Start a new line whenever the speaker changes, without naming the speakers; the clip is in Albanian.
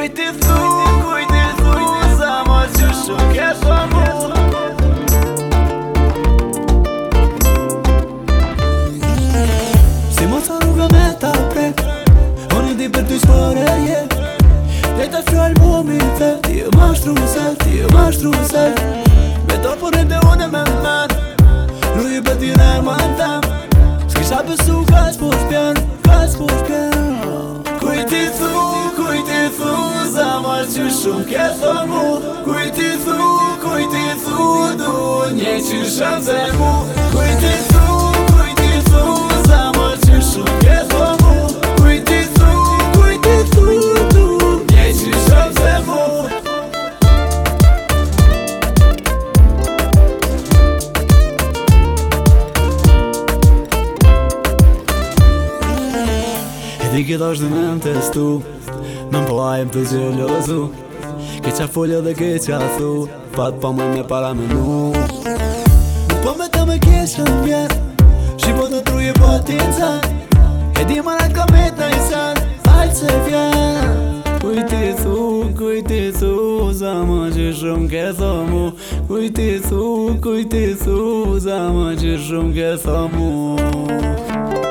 kujti thu Kujti thu Sa më që shuke Si
më sa me ta prek O di për ty s'pore je Dhe ta Ti e ma shtru se Ti e ma shtru në se Me to për rrëm dhe unë me mën Rruji për ti në më në tem S'kisha ka s'po shpjen Ka s'po shpjen Kujti thu shumë ke
thonë mu Kuj ti thu, kuj ti thu, du një që shëmë dhe mu Kuj ti thu, kuj ti thu, zama që shumë ke thonë mu Kuj ti thu, kuj ti thu,
më testu Në më plajmë të Keqa folja dhe keqa thu Fat pa mëj me para me nu Nuk
po me të me keqa në mjet Shqipo të truje po ati në E di marat ka me të njësan Falë se vjen Kujti thu,
kujti thu Zama që shumë ke thomu Kujti thu, kujti thu Zama që shumë ke thomu Kujti